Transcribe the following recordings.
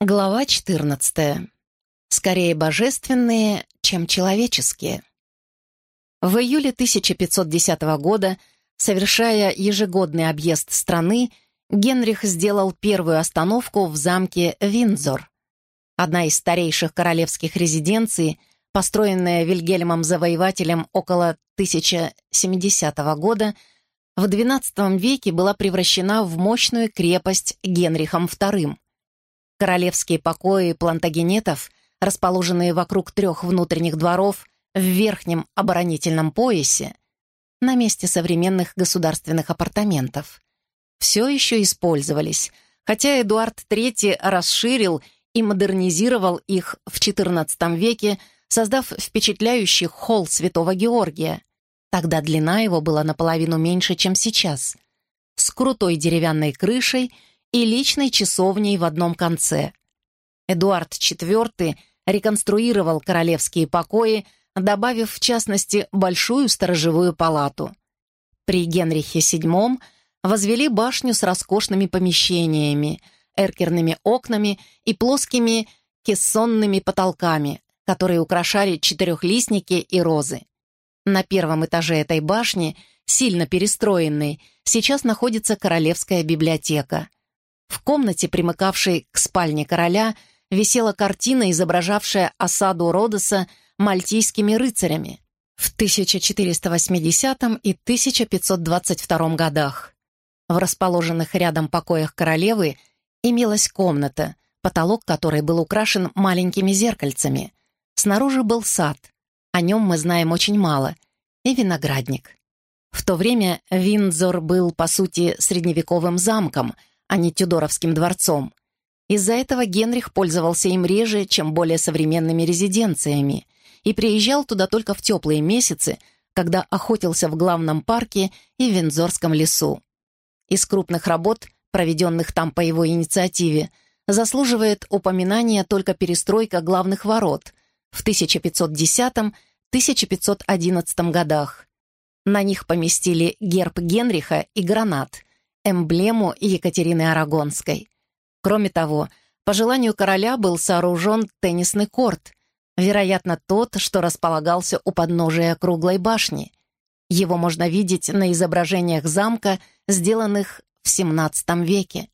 Глава 14. Скорее божественные, чем человеческие. В июле 1510 года, совершая ежегодный объезд страны, Генрих сделал первую остановку в замке Виндзор. Одна из старейших королевских резиденций, построенная Вильгельмом Завоевателем около 1070 года, в XII веке была превращена в мощную крепость Генрихом II. Королевские покои плантагенетов, расположенные вокруг трех внутренних дворов в верхнем оборонительном поясе, на месте современных государственных апартаментов, все еще использовались, хотя Эдуард III расширил и модернизировал их в XIV веке, создав впечатляющий холл Святого Георгия. Тогда длина его была наполовину меньше, чем сейчас, с крутой деревянной крышей и личной часовней в одном конце. Эдуард IV реконструировал королевские покои, добавив, в частности, большую сторожевую палату. При Генрихе VII возвели башню с роскошными помещениями, эркерными окнами и плоскими кессонными потолками, которые украшали четырехлистники и розы. На первом этаже этой башни, сильно перестроенной, сейчас находится Королевская библиотека. В комнате, примыкавшей к спальне короля, висела картина, изображавшая осаду Родоса мальтийскими рыцарями в 1480 и 1522 годах. В расположенных рядом покоях королевы имелась комната, потолок которой был украшен маленькими зеркальцами. Снаружи был сад, о нем мы знаем очень мало, и виноградник. В то время Виндзор был, по сути, средневековым замком — а не Тюдоровским дворцом. Из-за этого Генрих пользовался им реже, чем более современными резиденциями, и приезжал туда только в теплые месяцы, когда охотился в главном парке и в Виндзорском лесу. Из крупных работ, проведенных там по его инициативе, заслуживает упоминания только перестройка главных ворот в 1510-1511 годах. На них поместили герб Генриха и гранат, эмблему Екатерины Арагонской. Кроме того, по желанию короля был сооружен теннисный корт, вероятно, тот, что располагался у подножия круглой башни. Его можно видеть на изображениях замка, сделанных в XVII веке.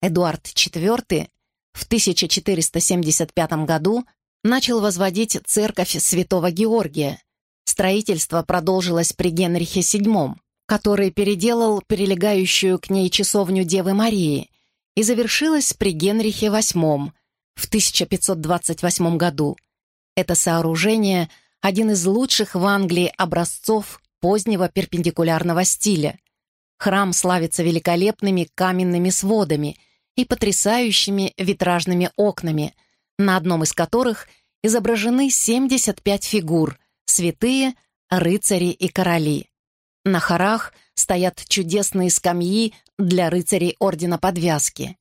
Эдуард IV в 1475 году начал возводить церковь Святого Георгия. Строительство продолжилось при Генрихе VII который переделал прилегающую к ней часовню Девы Марии и завершилась при Генрихе VIII в 1528 году. Это сооружение — один из лучших в Англии образцов позднего перпендикулярного стиля. Храм славится великолепными каменными сводами и потрясающими витражными окнами, на одном из которых изображены 75 фигур — святые, рыцари и короли. На хорах стоят чудесные скамьи для рыцарей Ордена Подвязки.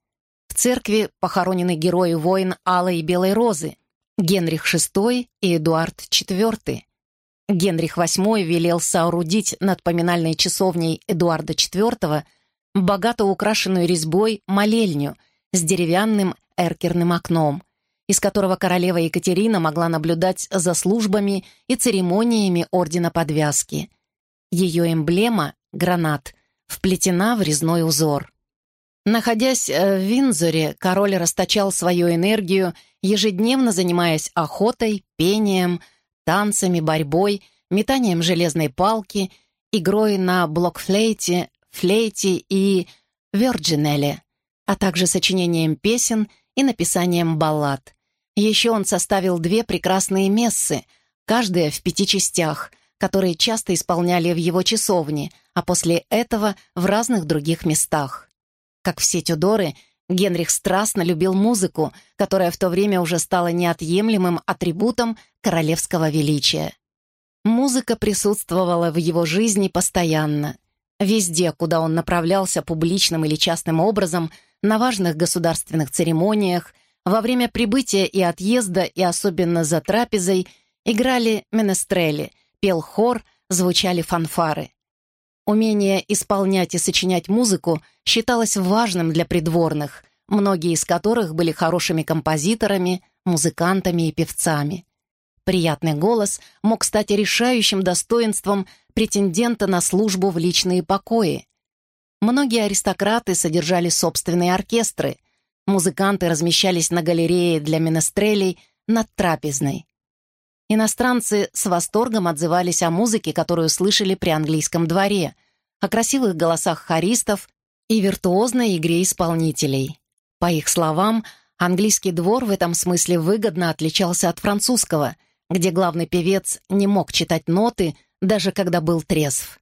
В церкви похоронены герои-воин Алой и Белой Розы, Генрих VI и Эдуард IV. Генрих VIII велел соорудить над поминальной часовней Эдуарда IV богато украшенную резьбой молельню с деревянным эркерным окном, из которого королева Екатерина могла наблюдать за службами и церемониями Ордена Подвязки — ее эмблема — гранат, вплетена в резной узор. Находясь э, в Винзоре, король расточал свою энергию, ежедневно занимаясь охотой, пением, танцами, борьбой, метанием железной палки, игрой на блокфлейте, флейте и вёрджинеле, а также сочинением песен и написанием баллад. Еще он составил две прекрасные мессы, каждая в пяти частях, которые часто исполняли в его часовне, а после этого в разных других местах. Как все Тюдоры, Генрих страстно любил музыку, которая в то время уже стала неотъемлемым атрибутом королевского величия. Музыка присутствовала в его жизни постоянно. Везде, куда он направлялся публичным или частным образом, на важных государственных церемониях, во время прибытия и отъезда, и особенно за трапезой, играли менестрели — пел хор, звучали фанфары. Умение исполнять и сочинять музыку считалось важным для придворных, многие из которых были хорошими композиторами, музыкантами и певцами. Приятный голос мог стать решающим достоинством претендента на службу в личные покои. Многие аристократы содержали собственные оркестры. Музыканты размещались на галерее для менестрелей над трапезной. Иностранцы с восторгом отзывались о музыке, которую слышали при английском дворе, о красивых голосах хористов и виртуозной игре исполнителей. По их словам, английский двор в этом смысле выгодно отличался от французского, где главный певец не мог читать ноты, даже когда был трезв.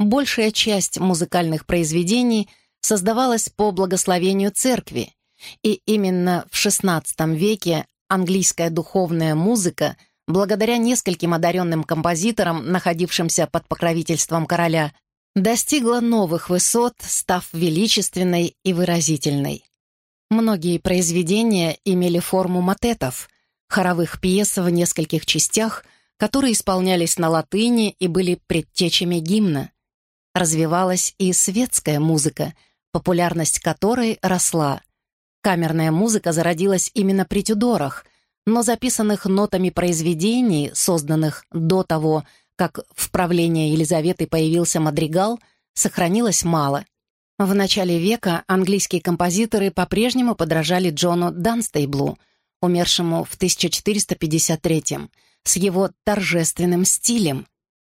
Большая часть музыкальных произведений создавалась по благословению церкви, и именно в XVI веке английская духовная музыка, благодаря нескольким одаренным композиторам, находившимся под покровительством короля, достигла новых высот, став величественной и выразительной. Многие произведения имели форму матетов, хоровых пьес в нескольких частях, которые исполнялись на латыни и были предтечами гимна. Развивалась и светская музыка, популярность которой росла. Камерная музыка зародилась именно при Тюдорах, но записанных нотами произведений, созданных до того, как в правлении Елизаветы появился мадригал, сохранилось мало. В начале века английские композиторы по-прежнему подражали Джону Данстейблу, умершему в 1453 с его торжественным стилем.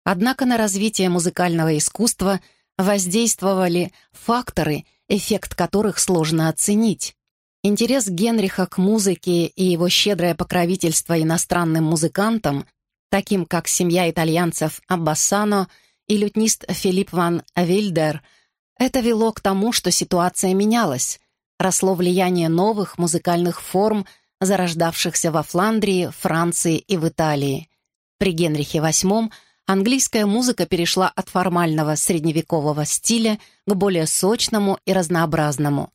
Однако на развитие музыкального искусства воздействовали факторы, эффект которых сложно оценить. Интерес Генриха к музыке и его щедрое покровительство иностранным музыкантам таким как семья итальянцев Аббассано и лютнист Филипп ван Вильдер, это вело к тому, что ситуация менялась. Росло влияние новых музыкальных форм, зарождавшихся во Фландрии, Франции и в Италии. При Генрихе VIII английская музыка перешла от формального средневекового стиля к более сочному и разнообразному.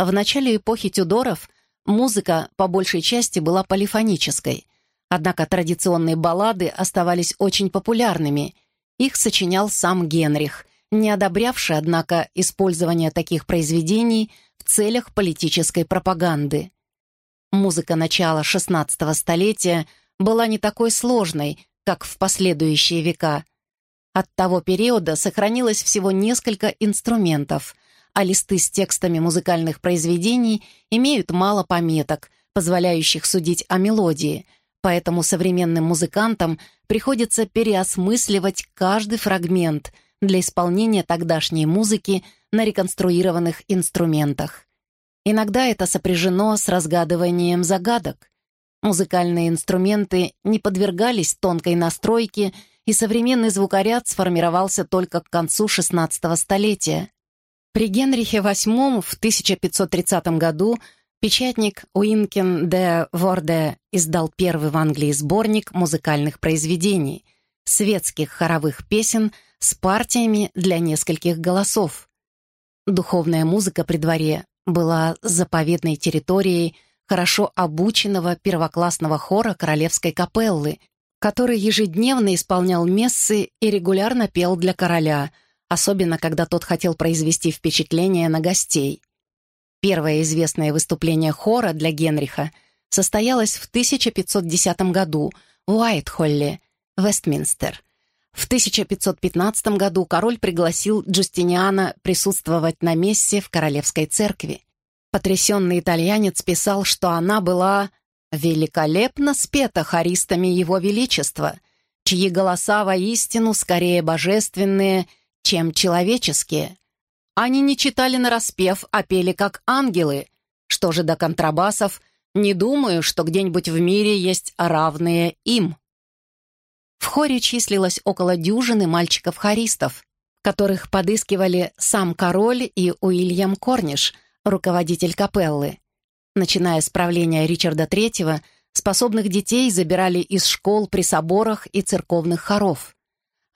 В начале эпохи Тюдоров музыка по большей части была полифонической, Однако традиционные баллады оставались очень популярными. Их сочинял сам Генрих, не одобрявший, однако, использование таких произведений в целях политической пропаганды. Музыка начала XVI столетия была не такой сложной, как в последующие века. От того периода сохранилось всего несколько инструментов, а листы с текстами музыкальных произведений имеют мало пометок, позволяющих судить о мелодии – Поэтому современным музыкантам приходится переосмысливать каждый фрагмент для исполнения тогдашней музыки на реконструированных инструментах. Иногда это сопряжено с разгадыванием загадок. Музыкальные инструменты не подвергались тонкой настройке, и современный звукоряд сформировался только к концу XVI столетия. При Генрихе VIII в 1530 году Печатник Уинкен де Ворде издал первый в Англии сборник музыкальных произведений, светских хоровых песен с партиями для нескольких голосов. Духовная музыка при дворе была заповедной территорией хорошо обученного первоклассного хора королевской капеллы, который ежедневно исполнял мессы и регулярно пел для короля, особенно когда тот хотел произвести впечатление на гостей. Первое известное выступление хора для Генриха состоялось в 1510 году в Уайтхолле, Вестминстер. В 1515 году король пригласил Джустиниана присутствовать на мессе в Королевской церкви. Потрясенный итальянец писал, что она была великолепно спета хористами Его Величества, чьи голоса воистину скорее божественные, чем человеческие. Они не читали нараспев, а пели как ангелы. Что же до контрабасов, не думаю, что где-нибудь в мире есть равные им. В хоре числилось около дюжины мальчиков-хористов, которых подыскивали сам король и Уильям Корниш, руководитель капеллы. Начиная с правления Ричарда III, способных детей забирали из школ при соборах и церковных хоров.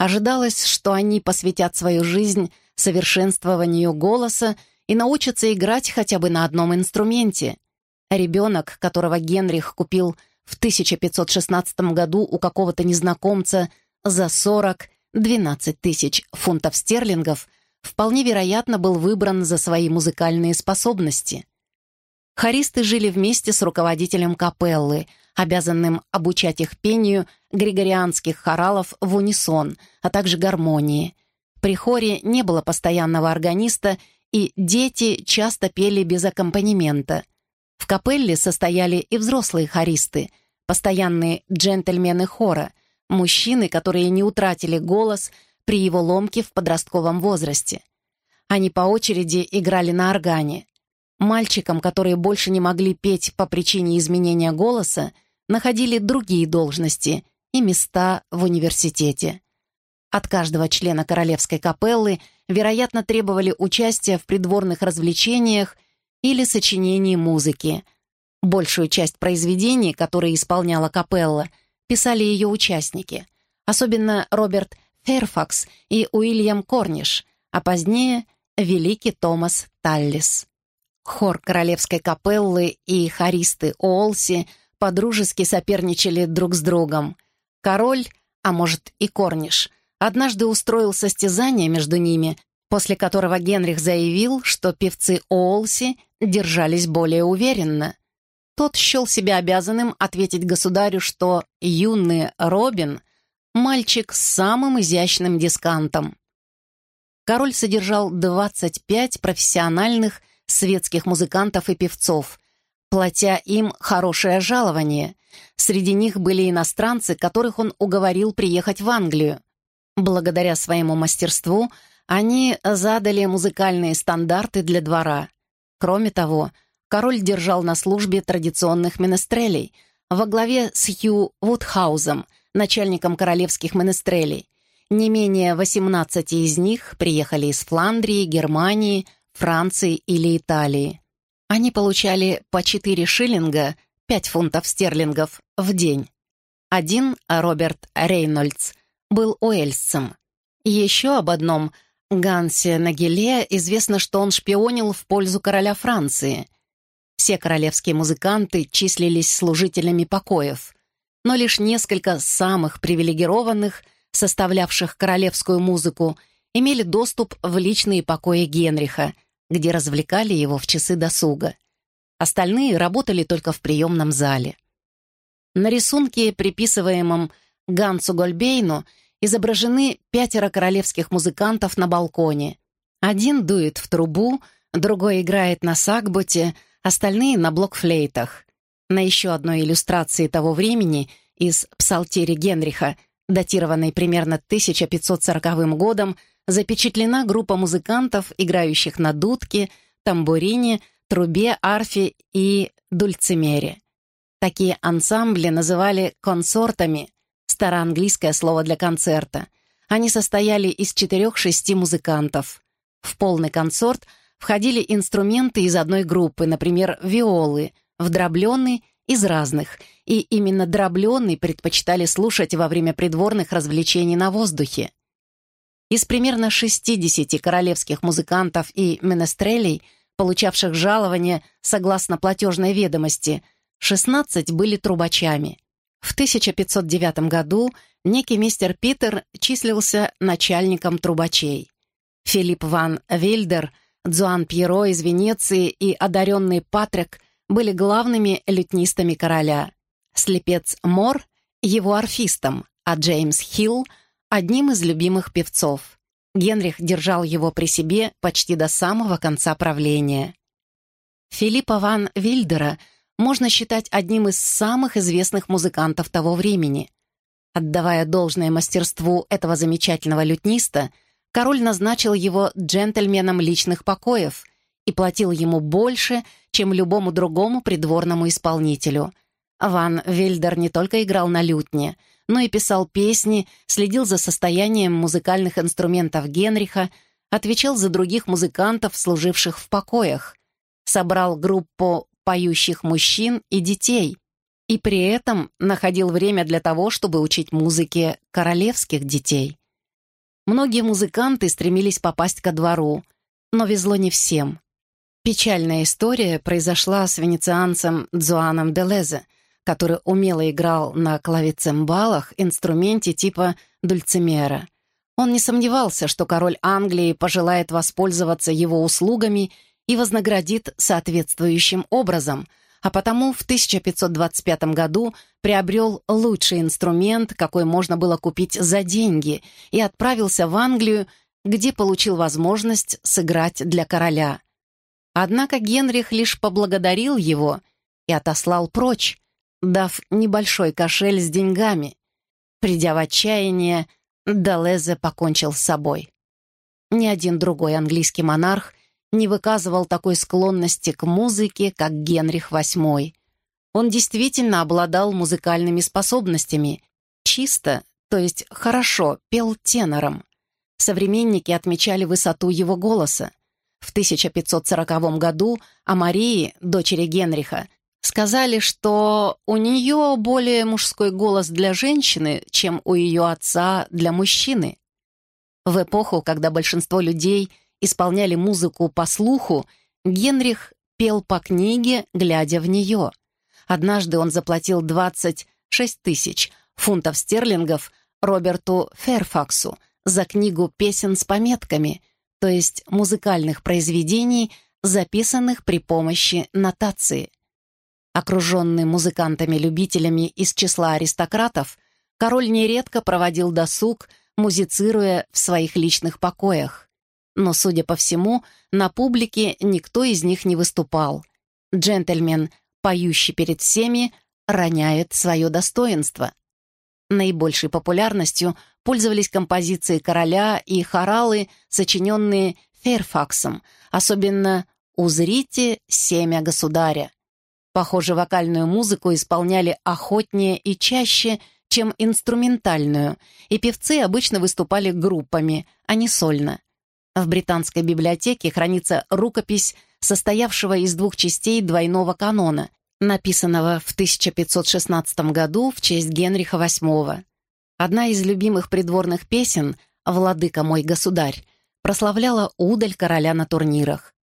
Ожидалось, что они посвятят свою жизнь совершенствованию голоса и научатся играть хотя бы на одном инструменте. Ребенок, которого Генрих купил в 1516 году у какого-то незнакомца за 40-12 тысяч фунтов стерлингов, вполне вероятно был выбран за свои музыкальные способности. Хористы жили вместе с руководителем капеллы, обязанным обучать их пению григорианских хоралов в унисон, а также гармонии. При хоре не было постоянного органиста, и дети часто пели без аккомпанемента. В капелле состояли и взрослые хористы, постоянные джентльмены хора, мужчины, которые не утратили голос при его ломке в подростковом возрасте. Они по очереди играли на органе. Мальчикам, которые больше не могли петь по причине изменения голоса, находили другие должности и места в университете. От каждого члена королевской капеллы, вероятно, требовали участия в придворных развлечениях или сочинении музыки. Большую часть произведений, которые исполняла капелла, писали ее участники, особенно Роберт Ферфакс и Уильям Корниш, а позднее — великий Томас Таллис. Хор королевской капеллы и хористы Олси подружески соперничали друг с другом. Король, а может и Корниш, однажды устроил состязание между ними, после которого Генрих заявил, что певцы Олси держались более уверенно. Тот счел себя обязанным ответить государю, что юный Робин — мальчик с самым изящным дискантом. Король содержал 25 профессиональных светских музыкантов и певцов, платя им хорошее жалование. Среди них были иностранцы, которых он уговорил приехать в Англию. Благодаря своему мастерству они задали музыкальные стандарты для двора. Кроме того, король держал на службе традиционных менестрелей во главе с Хью Вудхаузом, начальником королевских менестрелей. Не менее 18 из них приехали из Фландрии, Германии, Франции или Италии. Они получали по 4 шиллинга, 5 фунтов стерлингов, в день. Один, Роберт Рейнольдс, был уэльсцем. Еще об одном, Гансе Нагеле, известно, что он шпионил в пользу короля Франции. Все королевские музыканты числились служителями покоев, но лишь несколько самых привилегированных, составлявших королевскую музыку, имели доступ в личные покои Генриха — где развлекали его в часы досуга. Остальные работали только в приемном зале. На рисунке, приписываемом Гансу Гольбейну, изображены пятеро королевских музыкантов на балконе. Один дует в трубу, другой играет на сагботе, остальные — на блокфлейтах. На еще одной иллюстрации того времени из «Псалтири Генриха», датированной примерно 1540 годом, запечатлена группа музыкантов, играющих на дудке, тамбурине, трубе, арфе и дульцимере. Такие ансамбли называли консортами, староанглийское слово для концерта. Они состояли из четырех-шести музыкантов. В полный консорт входили инструменты из одной группы, например, виолы, вдробленный из разных, и именно дробленный предпочитали слушать во время придворных развлечений на воздухе. Из примерно 60 королевских музыкантов и менестрелей, получавших жалование согласно платежной ведомости, 16 были трубачами. В 1509 году некий мистер Питер числился начальником трубачей. Филипп ван Вильдер, Дзуан Пьеро из Венеции и одаренный Патрик были главными лютнистами короля. Слепец Мор — его арфистом, а Джеймс Хилл — одним из любимых певцов. Генрих держал его при себе почти до самого конца правления. Филиппа ван Вильдера можно считать одним из самых известных музыкантов того времени. Отдавая должное мастерству этого замечательного лютниста, король назначил его джентльменом личных покоев и платил ему больше, чем любому другому придворному исполнителю. Ван Вильдер не только играл на лютне — но и писал песни, следил за состоянием музыкальных инструментов Генриха, отвечал за других музыкантов, служивших в покоях, собрал группу поющих мужчин и детей и при этом находил время для того, чтобы учить музыке королевских детей. Многие музыканты стремились попасть ко двору, но везло не всем. Печальная история произошла с венецианцем Дзуаном Делезе, который умело играл на клавицембалах, инструменте типа дульцимера. Он не сомневался, что король Англии пожелает воспользоваться его услугами и вознаградит соответствующим образом, а потому в 1525 году приобрел лучший инструмент, какой можно было купить за деньги, и отправился в Англию, где получил возможность сыграть для короля. Однако Генрих лишь поблагодарил его и отослал прочь, дав небольшой кошель с деньгами. Придя в отчаяние, Далезе покончил с собой. Ни один другой английский монарх не выказывал такой склонности к музыке, как Генрих VIII. Он действительно обладал музыкальными способностями, чисто, то есть хорошо, пел тенором. Современники отмечали высоту его голоса. В 1540 году о Марии, дочери Генриха, сказали, что у нее более мужской голос для женщины, чем у ее отца для мужчины. В эпоху, когда большинство людей исполняли музыку по слуху, Генрих пел по книге, глядя в нее. Однажды он заплатил 26 тысяч фунтов стерлингов Роберту Ферфаксу за книгу песен с пометками, то есть музыкальных произведений, записанных при помощи нотации. Окруженный музыкантами-любителями из числа аристократов, король нередко проводил досуг, музицируя в своих личных покоях. Но, судя по всему, на публике никто из них не выступал. Джентльмен, поющий перед всеми, роняет свое достоинство. Наибольшей популярностью пользовались композиции короля и хоралы, сочиненные Ферфаксом, особенно «Узрите семя государя», Похоже, вокальную музыку исполняли охотнее и чаще, чем инструментальную, и певцы обычно выступали группами, а не сольно. В британской библиотеке хранится рукопись, состоявшего из двух частей двойного канона, написанного в 1516 году в честь Генриха VIII. Одна из любимых придворных песен «Владыка мой государь» прославляла удаль короля на турнирах.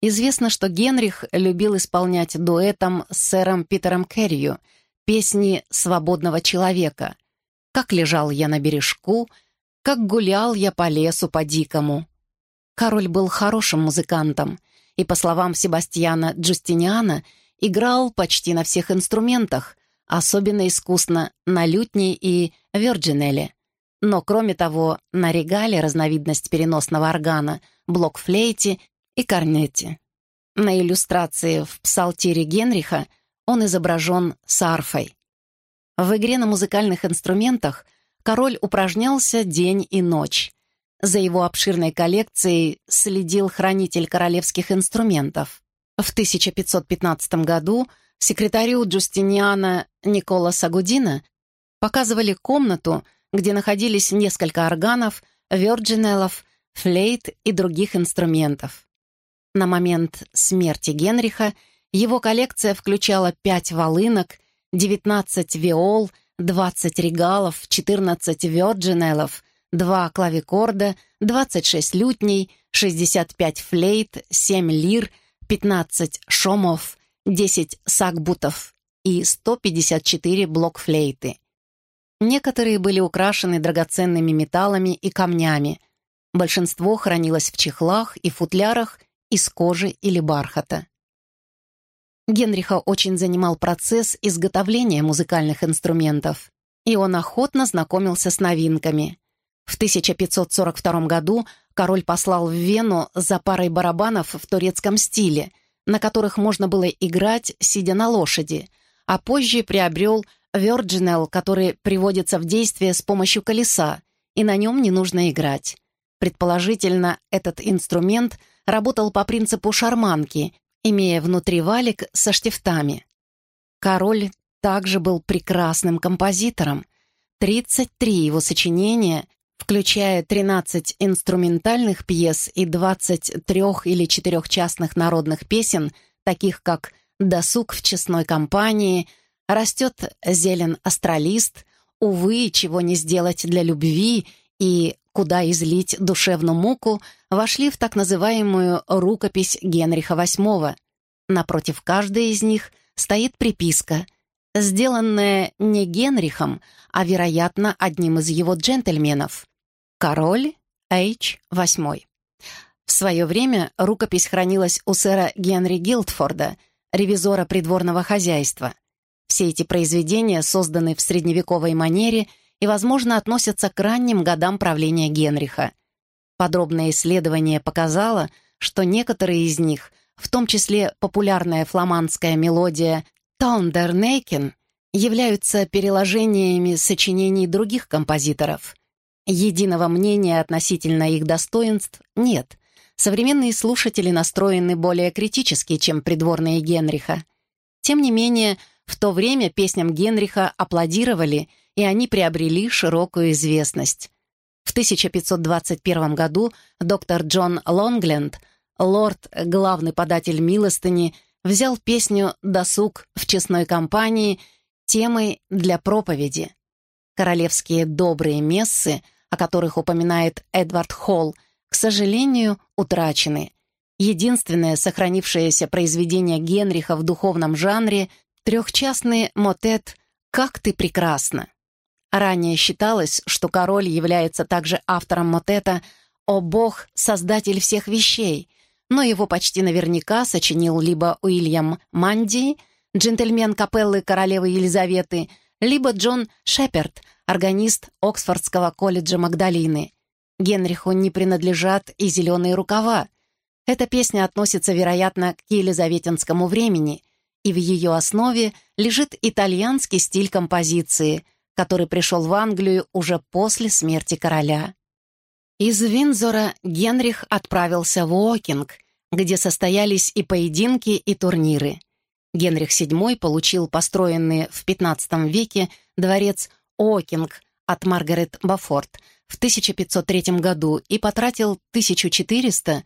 Известно, что Генрих любил исполнять дуэтом с сэром Питером Керрию песни «Свободного человека». «Как лежал я на бережку», «Как гулял я по лесу по-дикому». Король был хорошим музыкантом и, по словам Себастьяна Джустиниана, играл почти на всех инструментах, особенно искусно на лютне и вёрджинеле. Но, кроме того, на регале разновидность переносного органа, блокфлейте и корнете. На иллюстрации в псалтире Генриха он изображен с арфой. В игре на музыкальных инструментах король упражнялся день и ночь. За его обширной коллекцией следил хранитель королевских инструментов. В 1515 году секретарю Джустиниана Никола Сагудина показывали комнату, где находились несколько органов, вёрджинеллов, флейт и других инструментов. На момент смерти Генриха его коллекция включала 5 волынок, 19 виол, 20 регалов, 14 вёрджинеллов, 2 клавикорда, 26 лютней, 65 флейт, 7 лир, 15 шомов, 10 сакбутов и 154 блокфлейты. Некоторые были украшены драгоценными металлами и камнями. Большинство хранилось в чехлах и футлярах из кожи или бархата. Генриха очень занимал процесс изготовления музыкальных инструментов, и он охотно знакомился с новинками. В 1542 году король послал в Вену за парой барабанов в турецком стиле, на которых можно было играть, сидя на лошади, а позже приобрел Virginal, который приводится в действие с помощью колеса, и на нем не нужно играть. Предположительно, этот инструмент работал по принципу шарманки, имея внутри валик со штифтами. Король также был прекрасным композитором. 33 его сочинения, включая 13 инструментальных пьес и 23 или 4 частных народных песен, таких как «Досуг в честной компании», «Растет зелен астралист», «Увы, чего не сделать для любви» и куда излить душевную муку, вошли в так называемую рукопись Генриха VIII. Напротив каждой из них стоит приписка, сделанная не Генрихом, а, вероятно, одним из его джентльменов. Король H. VIII. В свое время рукопись хранилась у сэра Генри Гилдфорда, ревизора придворного хозяйства. Все эти произведения созданы в средневековой манере и, возможно, относятся к ранним годам правления Генриха. Подробное исследование показало, что некоторые из них, в том числе популярная фламандская мелодия «Таундернейкен», являются переложениями сочинений других композиторов. Единого мнения относительно их достоинств нет. Современные слушатели настроены более критически, чем придворные Генриха. Тем не менее, в то время песням Генриха аплодировали, и они приобрели широкую известность. В 1521 году доктор Джон Лонгленд, лорд, главный податель милостыни, взял песню «Досуг» в честной компании темой для проповеди. Королевские добрые мессы, о которых упоминает Эдвард Холл, к сожалению, утрачены. Единственное сохранившееся произведение Генриха в духовном жанре Трехчастный мотет «Как ты прекрасна». Ранее считалось, что король является также автором мотета «О Бог, создатель всех вещей», но его почти наверняка сочинил либо Уильям Манди, джентльмен капеллы королевы Елизаветы, либо Джон Шеперд, органист Оксфордского колледжа Магдалины. Генриху не принадлежат и «Зеленые рукава». Эта песня относится, вероятно, к елизаветинскому времени, и в ее основе лежит итальянский стиль композиции, который пришел в Англию уже после смерти короля. Из Винзора Генрих отправился в Уокинг, где состоялись и поединки, и турниры. Генрих VII получил построенный в XV веке дворец Уокинг от Маргарет Бафорт в 1503 году и потратил 1400-420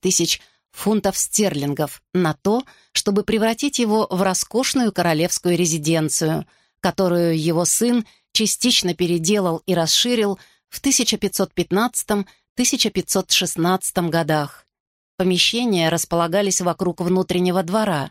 тысяч фунтов стерлингов на то, чтобы превратить его в роскошную королевскую резиденцию, которую его сын частично переделал и расширил в 1515-1516 годах. Помещения располагались вокруг внутреннего двора.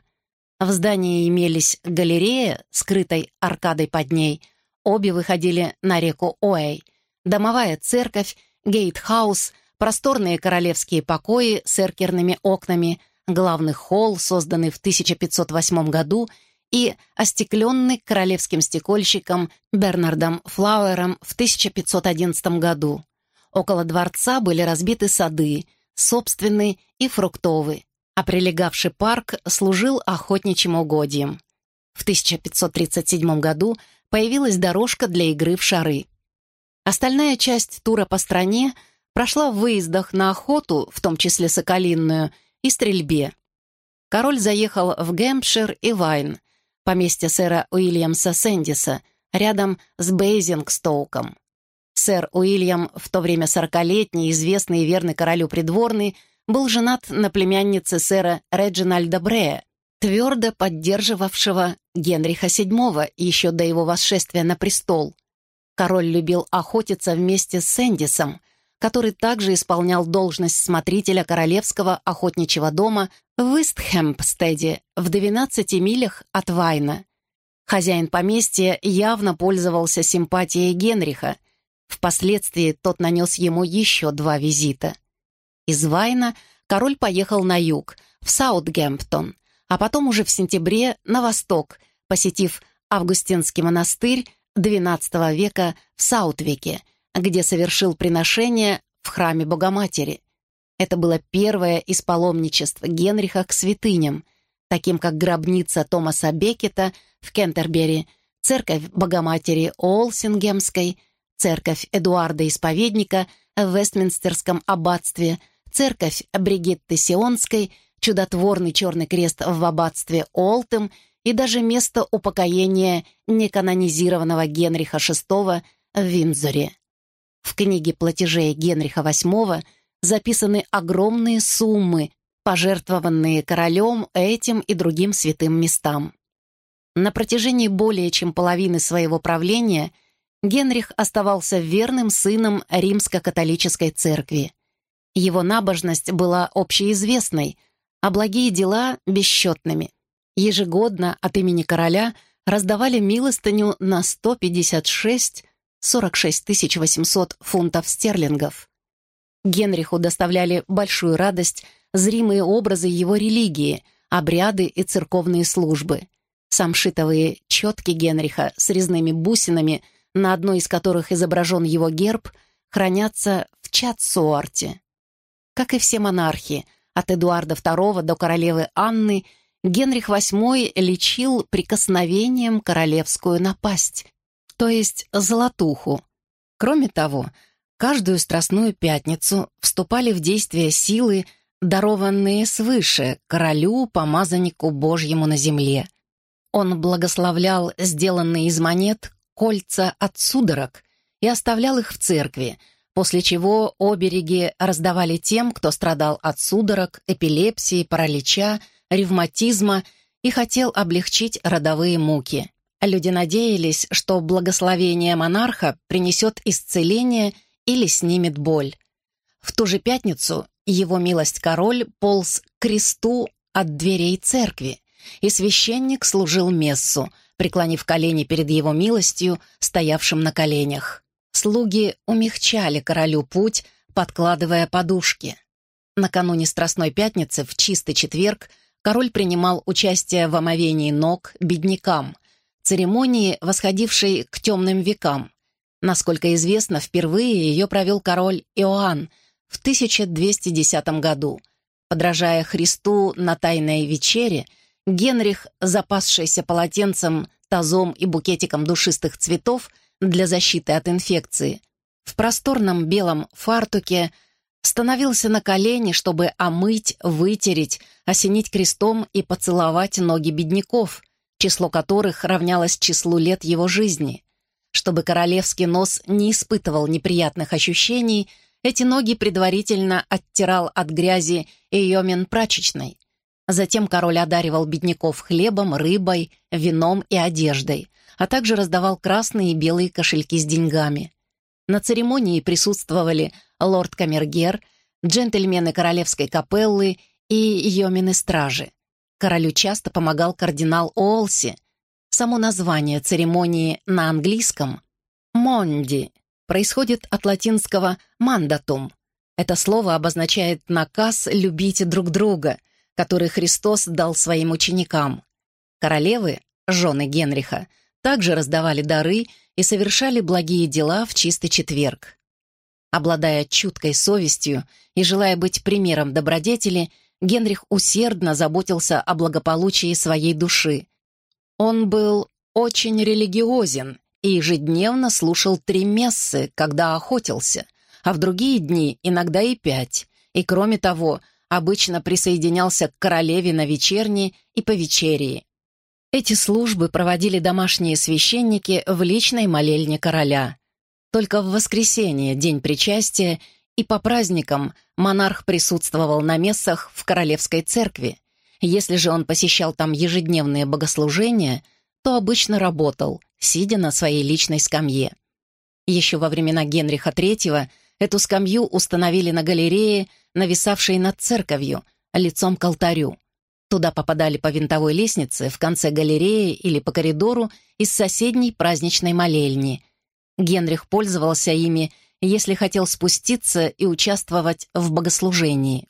В здании имелись галерея, скрытой аркадой под ней, обе выходили на реку Оэй, домовая церковь, гейтхаус просторные королевские покои с эркерными окнами, главный холл, созданный в 1508 году, и остекленный королевским стекольщиком Бернардом Флауэром в 1511 году. Около дворца были разбиты сады, собственные и фруктовые, а прилегавший парк служил охотничьим угодьем. В 1537 году появилась дорожка для игры в шары. Остальная часть тура по стране — прошла в выездах на охоту, в том числе соколинную, и стрельбе. Король заехал в Гэмпшир и Вайн, поместье сэра Уильямса Сэндиса, рядом с Бейзингстоуком. Сэр Уильям, в то время сорокалетний, известный и верный королю придворный, был женат на племяннице сэра Реджинальда Брея, твердо поддерживавшего Генриха VII еще до его восшествия на престол. Король любил охотиться вместе с Сэндисом, который также исполнял должность смотрителя Королевского охотничьего дома в Истхэмпстеде в 12 милях от Вайна. Хозяин поместья явно пользовался симпатией Генриха. Впоследствии тот нанес ему еще два визита. Из Вайна король поехал на юг, в Саутгемптон, а потом уже в сентябре на восток, посетив Августинский монастырь XII века в Саутвике – где совершил приношение в храме Богоматери. Это было первое из паломничеств Генриха к святыням, таким как гробница Томаса Беккета в Кентербери, церковь Богоматери Олсингемской, церковь Эдуарда Исповедника в Вестминстерском аббатстве, церковь Бригитты Сионской, чудотворный черный крест в аббатстве Олтем и даже место упокоения неканонизированного Генриха VI в Виндзоре. В книге платежей Генриха VIII записаны огромные суммы, пожертвованные королем этим и другим святым местам. На протяжении более чем половины своего правления Генрих оставался верным сыном римско-католической церкви. Его набожность была общеизвестной, а благие дела — бесчетными. Ежегодно от имени короля раздавали милостыню на 156 46 800 фунтов стерлингов. Генриху доставляли большую радость зримые образы его религии, обряды и церковные службы. Самшитовые четки Генриха с резными бусинами, на одной из которых изображен его герб, хранятся в Чатсуарте. Как и все монархи, от Эдуарда II до королевы Анны, Генрих VIII лечил прикосновением королевскую напасть, то есть золотуху. Кроме того, каждую страстную пятницу вступали в действие силы, дарованные свыше королю, помазаннику Божьему на земле. Он благословлял сделанные из монет кольца от судорог и оставлял их в церкви, после чего обереги раздавали тем, кто страдал от судорог, эпилепсии, паралича, ревматизма и хотел облегчить родовые муки. Люди надеялись, что благословение монарха принесет исцеление или снимет боль. В ту же пятницу его милость король полз к кресту от дверей церкви, и священник служил мессу, преклонив колени перед его милостью, стоявшим на коленях. Слуги умягчали королю путь, подкладывая подушки. Накануне Страстной Пятницы, в чистый четверг, король принимал участие в омовении ног беднякам, церемонии, восходившей к темным векам. Насколько известно, впервые ее провел король Иоанн в 1210 году. Подражая Христу на Тайной вечере, Генрих, запасшийся полотенцем, тазом и букетиком душистых цветов для защиты от инфекции, в просторном белом фартуке становился на колени, чтобы омыть, вытереть, осенить крестом и поцеловать ноги бедняков, число которых равнялось числу лет его жизни. Чтобы королевский нос не испытывал неприятных ощущений, эти ноги предварительно оттирал от грязи Йомин прачечной. Затем король одаривал бедняков хлебом, рыбой, вином и одеждой, а также раздавал красные и белые кошельки с деньгами. На церемонии присутствовали лорд Камергер, джентльмены королевской капеллы и йомины стражи. Королю часто помогал кардинал Олси. Само название церемонии на английском «Монди» происходит от латинского «мандатум». Это слово обозначает наказ любить друг друга, который Христос дал своим ученикам. Королевы, жены Генриха, также раздавали дары и совершали благие дела в чистый четверг. Обладая чуткой совестью и желая быть примером добродетели, Генрих усердно заботился о благополучии своей души. Он был очень религиозен и ежедневно слушал три мессы, когда охотился, а в другие дни иногда и пять, и, кроме того, обычно присоединялся к королеве на вечерние и повечерии. Эти службы проводили домашние священники в личной молельне короля. Только в воскресенье, день причастия, и по праздникам монарх присутствовал на мессах в королевской церкви. Если же он посещал там ежедневные богослужения, то обычно работал, сидя на своей личной скамье. Еще во времена Генриха III эту скамью установили на галерее, нависавшей над церковью, лицом к алтарю. Туда попадали по винтовой лестнице в конце галереи или по коридору из соседней праздничной молельни. Генрих пользовался ими, если хотел спуститься и участвовать в богослужении.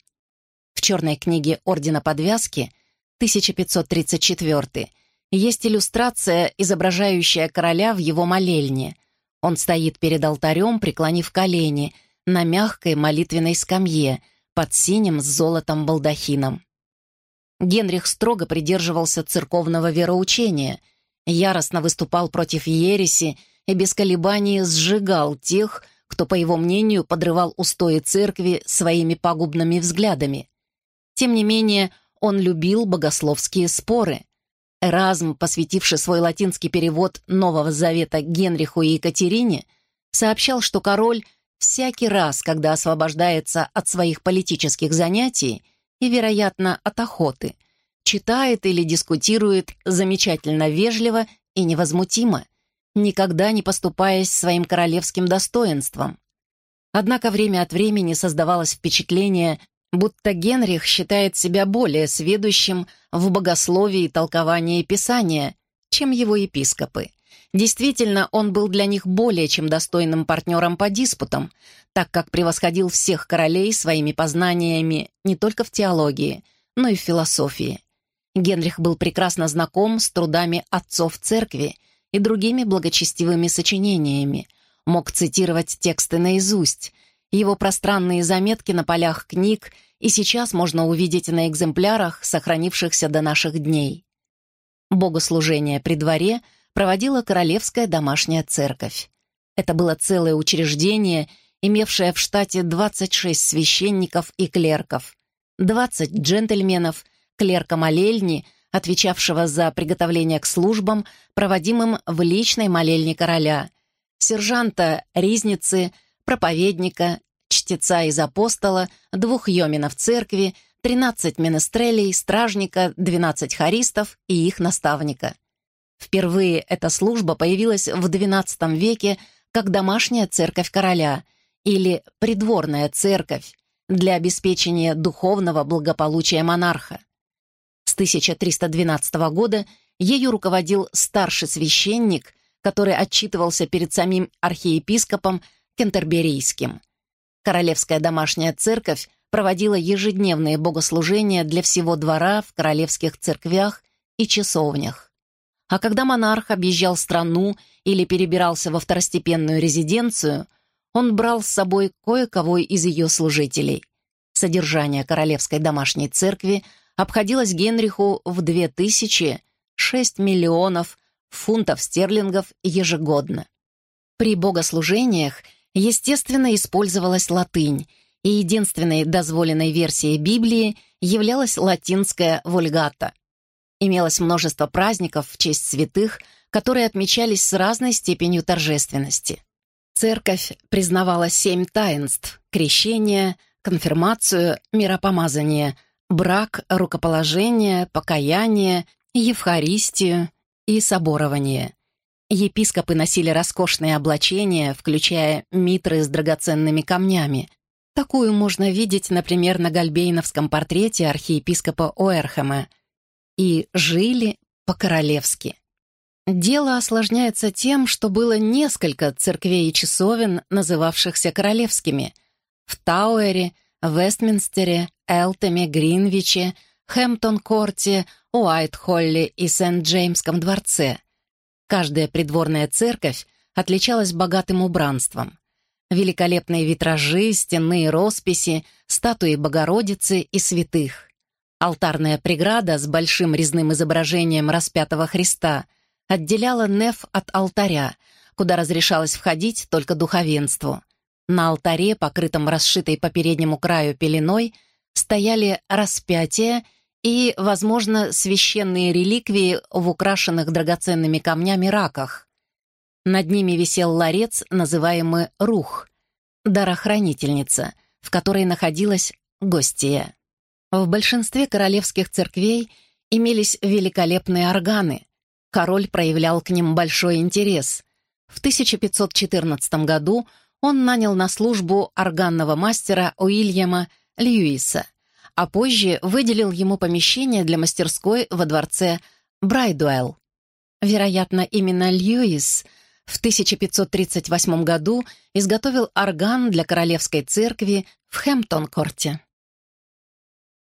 В черной книге Ордена Подвязки 1534 есть иллюстрация, изображающая короля в его молельне. Он стоит перед алтарем, преклонив колени, на мягкой молитвенной скамье под синим с золотом балдахином. Генрих строго придерживался церковного вероучения, яростно выступал против ереси и без колебаний сжигал тех, кто, по его мнению, подрывал устои церкви своими пагубными взглядами. Тем не менее, он любил богословские споры. Эразм, посвятивший свой латинский перевод Нового Завета Генриху и Екатерине, сообщал, что король всякий раз, когда освобождается от своих политических занятий и, вероятно, от охоты, читает или дискутирует замечательно вежливо и невозмутимо, никогда не поступаясь своим королевским достоинством. Однако время от времени создавалось впечатление, будто Генрих считает себя более сведущим в богословии и толковании Писания, чем его епископы, Действительно, он был для них более чем достойным партнером по диспутам, так как превосходил всех королей своими познаниями не только в теологии, но и в философии. Генрих был прекрасно знаком с трудами отцов церкви и другими благочестивыми сочинениями, мог цитировать тексты наизусть, его пространные заметки на полях книг и сейчас можно увидеть на экземплярах, сохранившихся до наших дней. Богослужение при дворе проводила Королевская домашняя церковь. Это было целое учреждение, имевшее в штате 26 священников и клерков, 20 джентльменов, клерка молельни, отвечавшего за приготовление к службам, проводимым в личной молельне короля, сержанта Ризницы, проповедника, чтеца из апостола, двух йоминов церкви, 13 менестрелей, стражника, 12 харистов и их наставника. Впервые эта служба появилась в XII веке как домашняя церковь короля или придворная церковь для обеспечения духовного благополучия монарха. С 1312 года ею руководил старший священник, который отчитывался перед самим архиепископом Кентерберийским. Королевская домашняя церковь проводила ежедневные богослужения для всего двора в королевских церквях и часовнях. А когда монарх объезжал страну или перебирался во второстепенную резиденцию, он брал с собой кое-кого из ее служителей. Содержание королевской домашней церкви обходилось Генриху в 2006 миллионов фунтов стерлингов ежегодно. При богослужениях – естественно, использовалась латынь, и единственной дозволенной версией Библии являлась латинская вульгата. Имелось множество праздников в честь святых, которые отмечались с разной степенью торжественности. Церковь признавала семь таинств — крещение, конфирмацию, миропомазание, брак, рукоположение, покаяние, Евхаристию и соборование. Епископы носили роскошные облачения, включая митры с драгоценными камнями. Такую можно видеть, например, на гальбейновском портрете архиепископа Оэрхэма. И жили по-королевски. Дело осложняется тем, что было несколько церквей и часовен, называвшихся королевскими. В Тауэре, Вестминстере, Элтеме, Гринвиче, Хэмптон-Корте, Уайт-Холле и Сент-Джеймском дворце — Каждая придворная церковь отличалась богатым убранством. Великолепные витражи, стенные росписи, статуи Богородицы и святых. Алтарная преграда с большим резным изображением распятого Христа отделяла неф от алтаря, куда разрешалось входить только духовенству. На алтаре, покрытом расшитой по переднему краю пеленой, стояли распятия и, возможно, священные реликвии в украшенных драгоценными камнями раках. Над ними висел ларец, называемый «рух», дарохранительница, в которой находилась гостья. В большинстве королевских церквей имелись великолепные органы. Король проявлял к ним большой интерес. В 1514 году он нанял на службу органного мастера Уильяма Льюиса — а позже выделил ему помещение для мастерской во дворце Брайдуэлл. Вероятно, именно Льюис в 1538 году изготовил орган для королевской церкви в Хэмптон-корте.